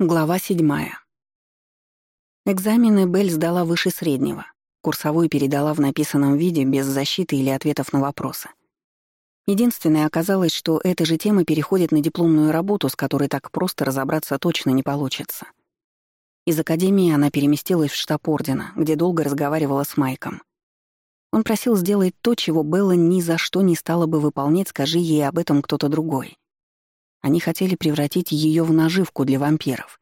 Глава седьмая. Экзамены Белль сдала выше среднего. Курсовую передала в написанном виде, без защиты или ответов на вопросы. Единственное оказалось, что эта же тема переходит на дипломную работу, с которой так просто разобраться точно не получится. Из академии она переместилась в штаб Ордена, где долго разговаривала с Майком. Он просил сделать то, чего Белла ни за что не стала бы выполнять, скажи ей об этом кто-то другой. Они хотели превратить ее в наживку для вампиров.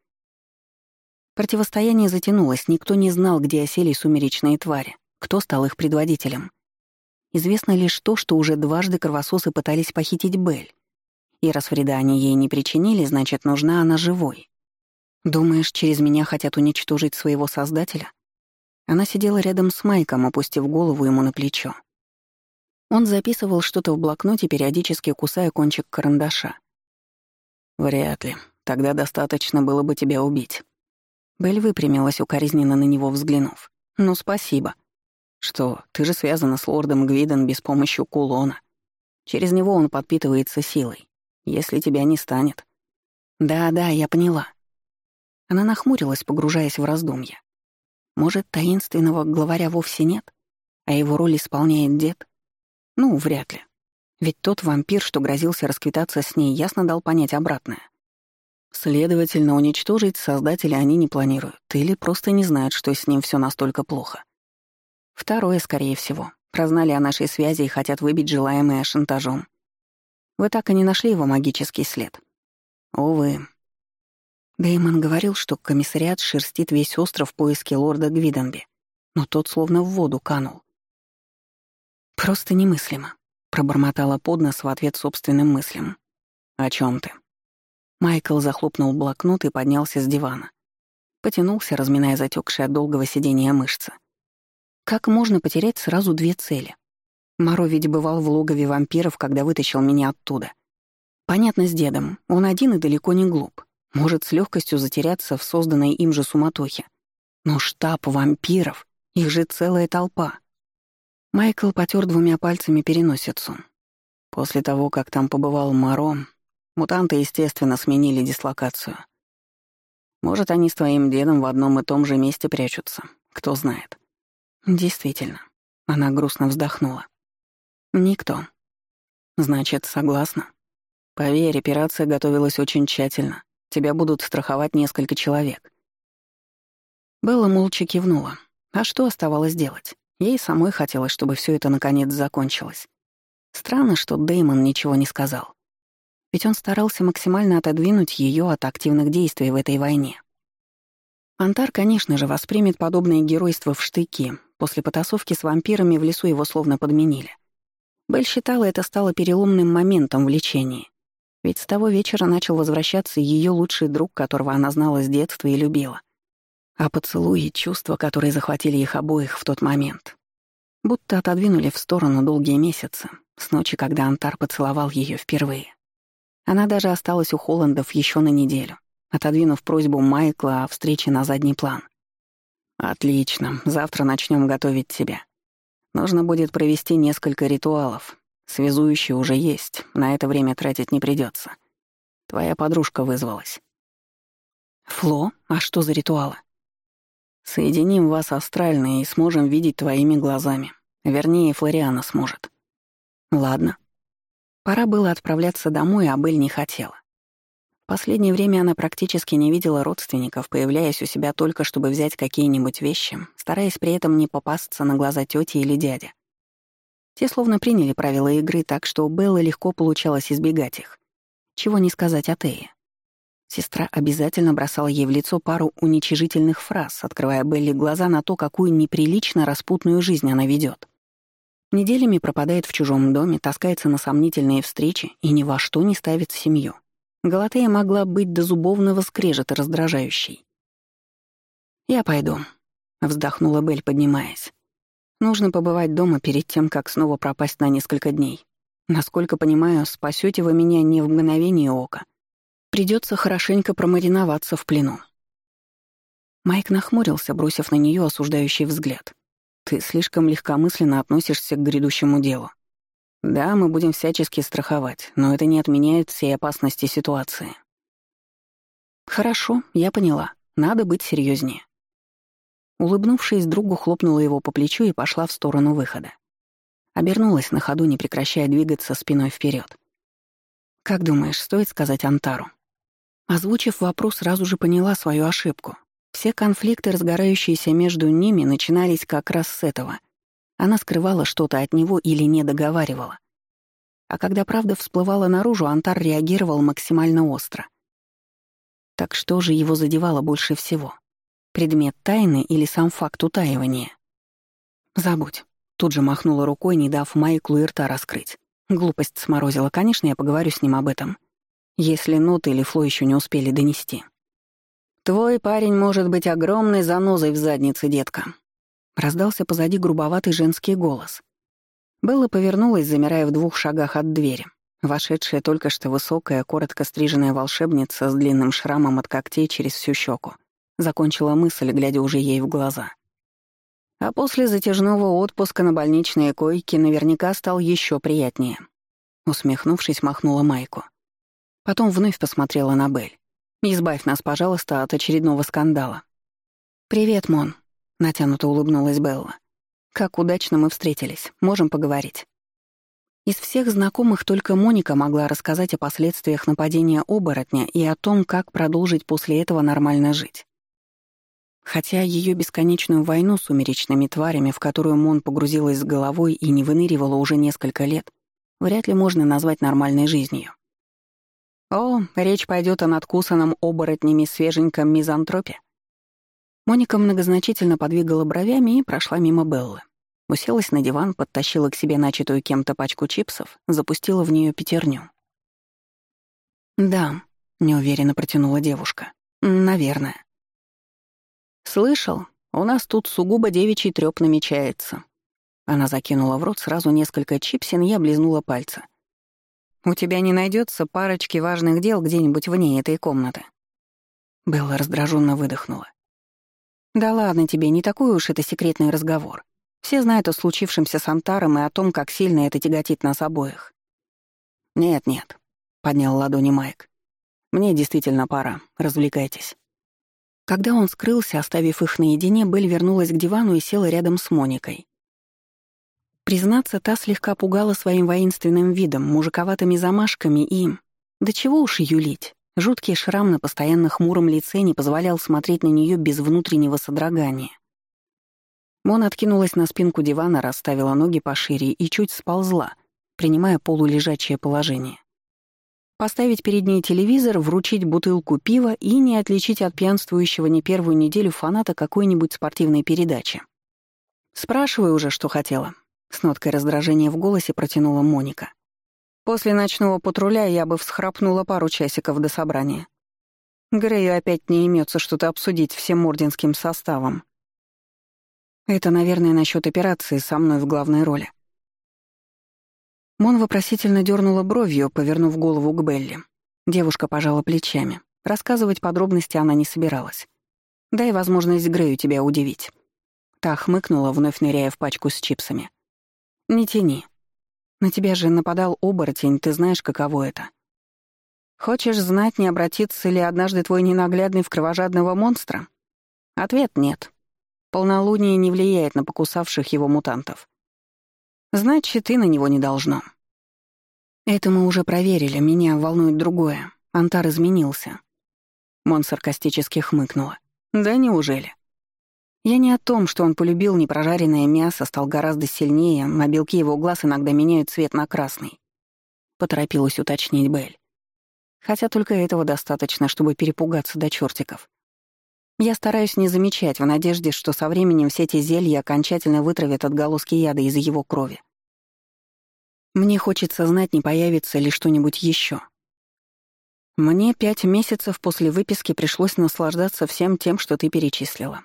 Противостояние затянулось, никто не знал, где осели сумеречные твари, кто стал их предводителем. Известно лишь то, что уже дважды кровососы пытались похитить Бель. И раз вреда они ей не причинили, значит, нужна она живой. Думаешь, через меня хотят уничтожить своего создателя? Она сидела рядом с Майком, опустив голову ему на плечо. Он записывал что-то в блокноте, периодически кусая кончик карандаша. «Вряд ли. Тогда достаточно было бы тебя убить». Белль выпрямилась, укоризненно на него взглянув. «Ну, спасибо». «Что, ты же связана с лордом Гвиден без помощи кулона. Через него он подпитывается силой. Если тебя не станет». «Да-да, я поняла». Она нахмурилась, погружаясь в раздумья. Может, таинственного главаря вовсе нет, а его роль исполняет дед? Ну, вряд ли. Ведь тот вампир, что грозился расквитаться с ней, ясно дал понять обратное. Следовательно, уничтожить создателя они не планируют, или просто не знают, что с ним все настолько плохо. Второе, скорее всего. Прознали о нашей связи и хотят выбить желаемое шантажом. Вы так и не нашли его магический след. Увы. Дэймон говорил, что комиссариат шерстит весь остров в поиске лорда Гвиденби, но тот словно в воду канул. Просто немыслимо пробормотала под нос в ответ собственным мыслям. «О чем ты?» Майкл захлопнул блокнот и поднялся с дивана. Потянулся, разминая затекшие от долгого сидения мышцы. Как можно потерять сразу две цели? Маро ведь бывал в логове вампиров, когда вытащил меня оттуда. Понятно с дедом, он один и далеко не глуп. Может с легкостью затеряться в созданной им же суматохе. Но штаб вампиров, их же целая толпа. Майкл потер двумя пальцами переносицу. После того, как там побывал Маро, мутанты, естественно, сменили дислокацию. Может, они с твоим дедом в одном и том же месте прячутся, кто знает. Действительно. Она грустно вздохнула. Никто. Значит, согласна? Поверь, операция готовилась очень тщательно. Тебя будут страховать несколько человек. Белла молча кивнула. А что оставалось делать? Ей самой хотелось, чтобы все это наконец закончилось. Странно, что Деймон ничего не сказал. Ведь он старался максимально отодвинуть ее от активных действий в этой войне. Антар, конечно же, воспримет подобное геройство в штыки. После потасовки с вампирами в лесу его словно подменили. Белль считала, это стало переломным моментом в лечении. Ведь с того вечера начал возвращаться ее лучший друг, которого она знала с детства и любила. А поцелуи — чувства, которые захватили их обоих в тот момент. Будто отодвинули в сторону долгие месяцы, с ночи, когда Антар поцеловал ее впервые. Она даже осталась у Холландов еще на неделю, отодвинув просьбу Майкла о встрече на задний план. «Отлично, завтра начнем готовить тебя. Нужно будет провести несколько ритуалов. Связующие уже есть, на это время тратить не придется. Твоя подружка вызвалась». «Фло? А что за ритуалы?» Соединим вас астрально и сможем видеть твоими глазами. Вернее, Флориана сможет. Ладно. Пора было отправляться домой, а Белль не хотела. В последнее время она практически не видела родственников, появляясь у себя только, чтобы взять какие-нибудь вещи, стараясь при этом не попасться на глаза тети или дяди. Те словно приняли правила игры так, что у Беллы легко получалось избегать их. Чего не сказать о Тее. Сестра обязательно бросала ей в лицо пару уничижительных фраз, открывая Белли глаза на то, какую неприлично распутную жизнь она ведет. Неделями пропадает в чужом доме, таскается на сомнительные встречи и ни во что не ставит семью. Галатея могла быть до зубовного скрежета раздражающей. «Я пойду», — вздохнула Белль, поднимаясь. «Нужно побывать дома перед тем, как снова пропасть на несколько дней. Насколько понимаю, спасете вы меня не в мгновение ока». Придется хорошенько промариноваться в плену. Майк нахмурился, бросив на нее осуждающий взгляд. «Ты слишком легкомысленно относишься к грядущему делу. Да, мы будем всячески страховать, но это не отменяет всей опасности ситуации. «Хорошо, я поняла. Надо быть серьезнее. Улыбнувшись, другу хлопнула его по плечу и пошла в сторону выхода. Обернулась на ходу, не прекращая двигаться спиной вперед. «Как думаешь, стоит сказать Антару?» Озвучив вопрос, сразу же поняла свою ошибку. Все конфликты, разгорающиеся между ними, начинались как раз с этого. Она скрывала что-то от него или не договаривала. А когда правда всплывала наружу, Антар реагировал максимально остро. Так что же его задевало больше всего? Предмет тайны или сам факт утаивания? «Забудь», — тут же махнула рукой, не дав Майклу и рта раскрыть. Глупость сморозила, конечно, я поговорю с ним об этом если ноты или фло еще не успели донести. «Твой парень может быть огромной занозой в заднице, детка», — раздался позади грубоватый женский голос. Белла повернулась, замирая в двух шагах от двери. Вошедшая только что высокая, коротко стриженная волшебница с длинным шрамом от когтей через всю щеку закончила мысль, глядя уже ей в глаза. А после затяжного отпуска на больничные койки наверняка стал еще приятнее. Усмехнувшись, махнула Майку. Потом вновь посмотрела на Бель. «Избавь нас, пожалуйста, от очередного скандала». «Привет, Мон», — натянуто улыбнулась Белла. «Как удачно мы встретились. Можем поговорить». Из всех знакомых только Моника могла рассказать о последствиях нападения оборотня и о том, как продолжить после этого нормально жить. Хотя ее бесконечную войну с умеречными тварями, в которую Мон погрузилась с головой и не выныривала уже несколько лет, вряд ли можно назвать нормальной жизнью. О, речь пойдет о надкусанном оборотнями свеженьком мизантропе. Моника многозначительно подвигала бровями и прошла мимо Беллы. Уселась на диван, подтащила к себе начатую кем-то пачку чипсов, запустила в нее пятерню. «Да», — неуверенно протянула девушка. «Наверное». «Слышал, у нас тут сугубо девичий трёп намечается». Она закинула в рот сразу несколько чипсин и облизнула пальцы. У тебя не найдется парочки важных дел где-нибудь вне этой комнаты. Белла раздраженно выдохнула. Да ладно тебе, не такой уж это секретный разговор. Все знают о случившемся с Антаром и о том, как сильно это тяготит нас обоих. Нет-нет, поднял ладони Майк. Мне действительно пора, развлекайтесь. Когда он скрылся, оставив их наедине, Белль вернулась к дивану и села рядом с Моникой. Признаться, та слегка пугала своим воинственным видом, мужиковатыми замашками и... Да чего уж юлить. Жуткий шрам на постоянно хмуром лице не позволял смотреть на нее без внутреннего содрогания. Мон откинулась на спинку дивана, расставила ноги пошире и чуть сползла, принимая полулежачее положение. Поставить перед ней телевизор, вручить бутылку пива и не отличить от пьянствующего не первую неделю фаната какой-нибудь спортивной передачи. Спрашивай уже, что хотела. С ноткой раздражения в голосе протянула Моника. После ночного патруля я бы всхрапнула пару часиков до собрания. Грею опять не имется что-то обсудить всем орденским составом. Это, наверное, насчет операции со мной в главной роли. Мон вопросительно дернула бровью, повернув голову к Белли. Девушка пожала плечами. Рассказывать подробности она не собиралась. Дай возможность Грею тебя удивить. Та хмыкнула, вновь ныряя в пачку с чипсами. «Не тяни. На тебя же нападал оборотень, ты знаешь, каково это. Хочешь знать, не обратится ли однажды твой ненаглядный в кровожадного монстра? Ответ — нет. Полнолуние не влияет на покусавших его мутантов. Значит, и на него не должно. Это мы уже проверили, меня волнует другое. Антар изменился. Мон саркастически хмыкнула. Да неужели? Я не о том, что он полюбил непрожаренное мясо, стал гораздо сильнее, а белки его глаз иногда меняют цвет на красный. Поторопилась уточнить Белль. Хотя только этого достаточно, чтобы перепугаться до чертиков. Я стараюсь не замечать, в надежде, что со временем все эти зелья окончательно вытравят отголоски яда из его крови. Мне хочется знать, не появится ли что-нибудь еще. Мне пять месяцев после выписки пришлось наслаждаться всем тем, что ты перечислила.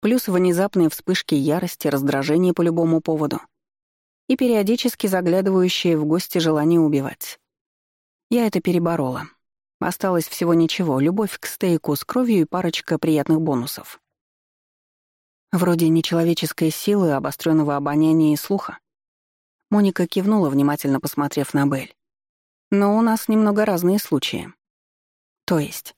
Плюс внезапные вспышки ярости, раздражения по любому поводу. И периодически заглядывающие в гости желание убивать. Я это переборола. Осталось всего ничего — любовь к стейку с кровью и парочка приятных бонусов. Вроде нечеловеческой силы, обостренного обоняния и слуха. Моника кивнула, внимательно посмотрев на Бель. Но у нас немного разные случаи. То есть,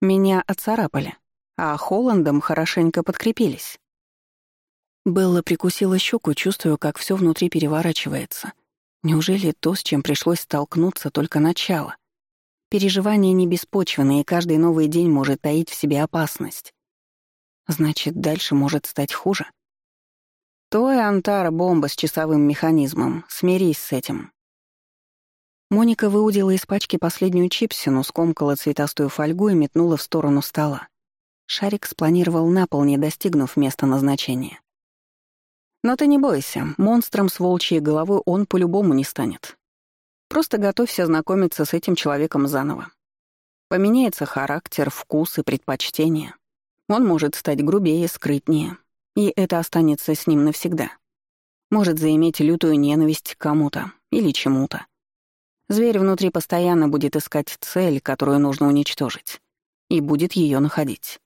Меня отцарапали, а Холландом хорошенько подкрепились. Белла прикусила щеку, чувствуя, как все внутри переворачивается. Неужели то, с чем пришлось столкнуться, только начало? Переживания не беспочвенные, и каждый новый день может таить в себе опасность. Значит, дальше может стать хуже? Твой Антара — бомба с часовым механизмом. Смирись с этим. Моника выудила из пачки последнюю чипсину, скомкала цветастую фольгу и метнула в сторону стола. Шарик спланировал на пол, не достигнув места назначения. «Но ты не бойся, монстром с волчьей головой он по-любому не станет. Просто готовься знакомиться с этим человеком заново. Поменяется характер, вкус и предпочтения. Он может стать грубее, скрытнее, и это останется с ним навсегда. Может заиметь лютую ненависть к кому-то или чему-то. Зверь внутри постоянно будет искать цель, которую нужно уничтожить, и будет ее находить.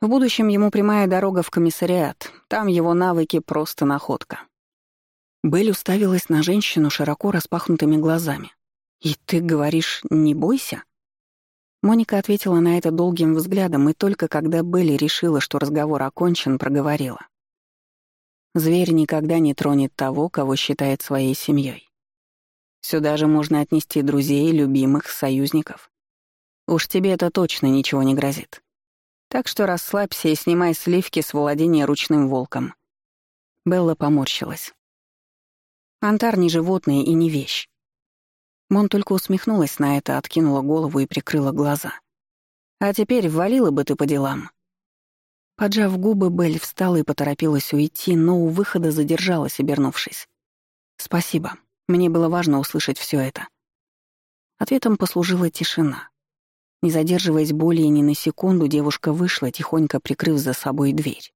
В будущем ему прямая дорога в комиссариат, там его навыки просто находка. Белль уставилась на женщину широко распахнутыми глазами. «И ты говоришь, не бойся?» Моника ответила на это долгим взглядом, и только когда Белли решила, что разговор окончен, проговорила. «Зверь никогда не тронет того, кого считает своей семьей. Сюда же можно отнести друзей, любимых, союзников. Уж тебе это точно ничего не грозит. Так что расслабься и снимай сливки с владения ручным волком». Белла поморщилась. Антар не животное и не вещь. Мон только усмехнулась на это, откинула голову и прикрыла глаза. «А теперь ввалила бы ты по делам». Поджав губы, Белль встала и поторопилась уйти, но у выхода задержалась, обернувшись. «Спасибо. Мне было важно услышать все это». Ответом послужила тишина. Не задерживаясь более ни на секунду, девушка вышла, тихонько прикрыв за собой дверь.